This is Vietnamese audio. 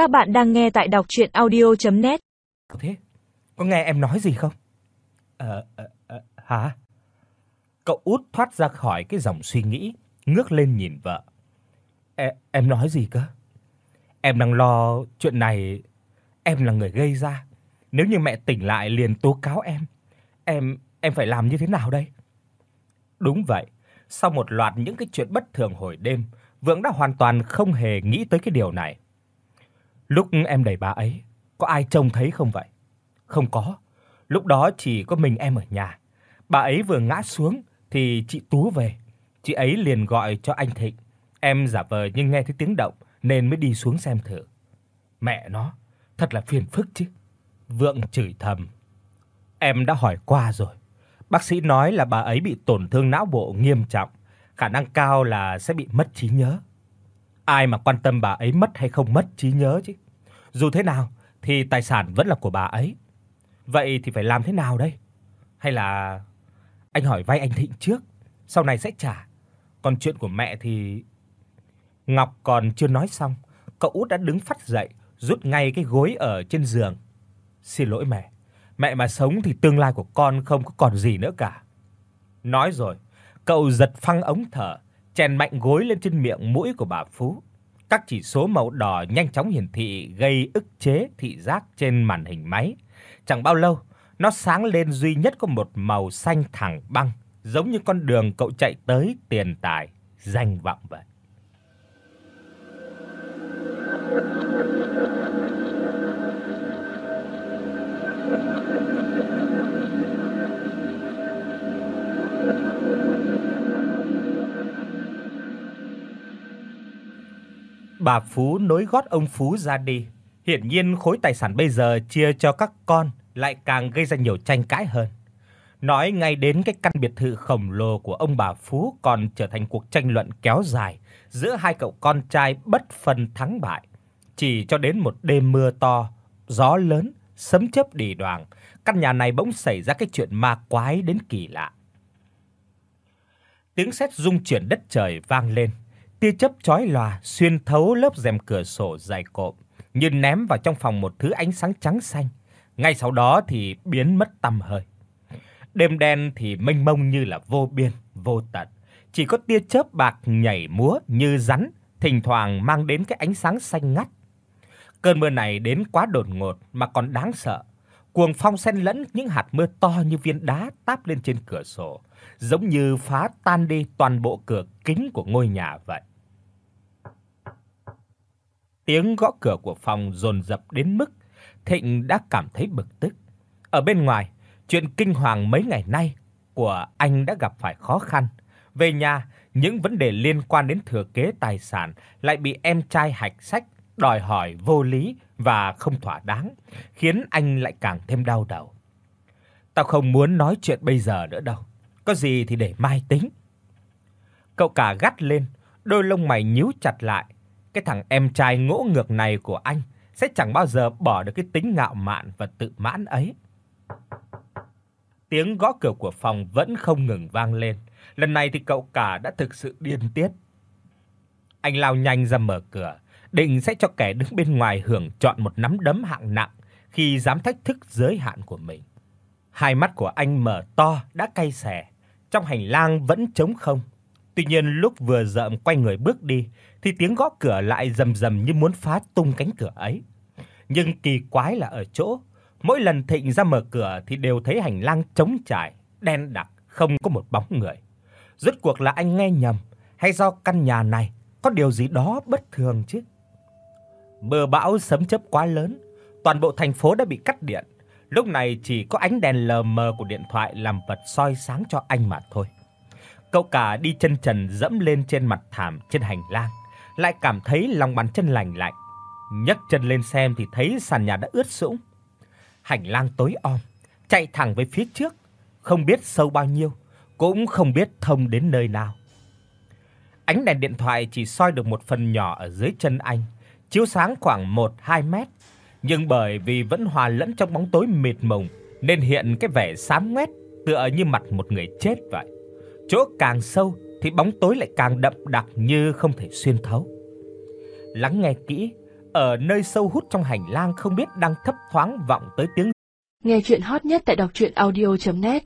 Các bạn đang nghe tại đọc audio net Thế, có nghe em nói gì không? Ờ, ờ ờ hả? Cậu út thoát ra khỏi cái dòng suy nghĩ, ngước lên nhìn vợ. E, em nói gì cơ? Em đang lo chuyện này em là người gây ra. Nếu như mẹ tỉnh lại liền tố cáo em, em em phải làm như thế nào đây? Đúng vậy, sau một loạt những cái chuyện bất thường hồi đêm, Vượng đã hoàn toàn không hề nghĩ tới cái điều này. Lúc em đẩy bà ấy, có ai trông thấy không vậy? Không có. Lúc đó chỉ có mình em ở nhà. Bà ấy vừa ngã xuống thì chị Tú về. Chị ấy liền gọi cho anh Thịnh. Em giả vờ nhưng nghe thấy tiếng động nên mới đi xuống xem thử. Mẹ nó, thật là phiền phức chứ. Vượng chửi thầm. Em đã hỏi qua rồi. Bác sĩ nói là bà ấy bị tổn thương não bộ nghiêm trọng, khả năng cao là sẽ bị mất trí nhớ. Ai mà quan tâm bà ấy mất hay không mất trí nhớ chứ. Dù thế nào thì tài sản vẫn là của bà ấy. Vậy thì phải làm thế nào đây? Hay là anh hỏi vay anh Thịnh trước, sau này sẽ trả. Còn chuyện của mẹ thì Ngọc còn chưa nói xong, cậu út đã đứng phắt dậy, rút ngay cái gối ở trên giường. "Xin lỗi mẹ, mẹ mà sống thì tương lai của con không có còn gì nữa cả." Nói rồi, cậu giật phăng ống thở, chèn mạnh gối lên trên miệng mũi của bà Phú. Các chỉ số màu đỏ nhanh chóng hiển thị gây ức chế thị giác trên màn hình máy. Chẳng bao lâu, nó sáng lên duy nhất có một màu xanh thẳng băng, giống như con đường cậu chạy tới tiền tài, danh vọng vậy. Bà Phú nối gót ông Phú ra đi. Hiển nhiên khối tài sản bây giờ chia cho các con lại càng gây ra nhiều tranh cãi hơn. Nói ngay đến cái căn biệt thự khổng lồ của ông bà Phú còn trở thành cuộc tranh luận kéo dài giữa hai cậu con trai bất phân thắng bại. Chỉ cho đến một đêm mưa to, gió lớn, sấm chớp đì đoàng, căn nhà này bỗng xảy ra cái chuyện ma quái đến kỳ lạ. Tiếng sét rung chuyển đất trời vang lên, tia chớp chói lòa xuyên thấu lớp rèm cửa sổ dày cộm, như ném vào trong phòng một thứ ánh sáng trắng xanh, ngay sau đó thì biến mất tăm hơi. Đêm đen thì mênh mông như là vô biên, vô tận, chỉ có tia chớp bạc nhảy múa như rắn, thỉnh thoảng mang đến cái ánh sáng xanh ngắt. Cơn mưa này đến quá đột ngột mà còn đáng sợ. Cuồng phong xen lẫn những hạt mưa to như viên đá táp lên trên cửa sổ, giống như phá tan đi toàn bộ cửa kính của ngôi nhà vậy. Tiếng gõ cửa của phòng dồn dập đến mức Thịnh đã cảm thấy bực tức. Ở bên ngoài, chuyện kinh hoàng mấy ngày nay của anh đã gặp phải khó khăn. Về nhà, những vấn đề liên quan đến thừa kế tài sản lại bị em trai hạch sách đòi hỏi vô lý và không thỏa đáng, khiến anh lại càng thêm đau đầu. Tao không muốn nói chuyện bây giờ nữa đâu, có gì thì để mai tính. Cậu cả gắt lên, đôi lông mày nhíu chặt lại, cái thằng em trai ngỗ ngược này của anh sẽ chẳng bao giờ bỏ được cái tính ngạo mạn và tự mãn ấy. Tiếng gõ cửa của phòng vẫn không ngừng vang lên. Lần này thì cậu cả đã thực sự điên tiết. Anh lao nhanh ra mở cửa, định sẽ cho kẻ đứng bên ngoài hưởng chọn một nắm đấm hạng nặng khi dám thách thức giới hạn của mình. Hai mắt của anh mở to đã cay xè, trong hành lang vẫn trống không. Tuy nhiên lúc vừa dợm quay người bước đi thì tiếng gõ cửa lại rầm rầm như muốn phá tung cánh cửa ấy. Nhưng kỳ quái là ở chỗ, mỗi lần Thịnh ra mở cửa thì đều thấy hành lang trống trải, đen đặc, không có một bóng người. Rốt cuộc là anh nghe nhầm hay do căn nhà này có điều gì đó bất thường chứ? Mưa bão sấm chớp quá lớn, toàn bộ thành phố đã bị cắt điện. Lúc này chỉ có ánh đèn lờ mờ của điện thoại làm vật soi sáng cho anh mà thôi. Cậu cả đi chân trần dẫm lên trên mặt thảm trên hành lang, lại cảm thấy lòng bàn chân lạnh lạnh. Nhấc chân lên xem thì thấy sàn nhà đã ướt sũng. Hành lang tối om, chạy thẳng về phía trước, không biết sâu bao nhiêu, cũng không biết thông đến nơi nào. Ánh đèn điện thoại chỉ soi được một phần nhỏ ở dưới chân anh, chiếu sáng khoảng 1-2 mét, nhưng bởi vì vẫn hòa lẫn trong bóng tối mịt mùng nên hiện cái vẻ xám ngoét tựa như mặt một người chết vậy. Chỗ càng sâu thì bóng tối lại càng đậm đặc như không thể xuyên thấu. Lắng nghe kỹ, Ở nơi sâu hút trong hành lang không biết đang thấp thoáng vọng tới tiếng Nghe truyện hot nhất tại doctruyenaudio.net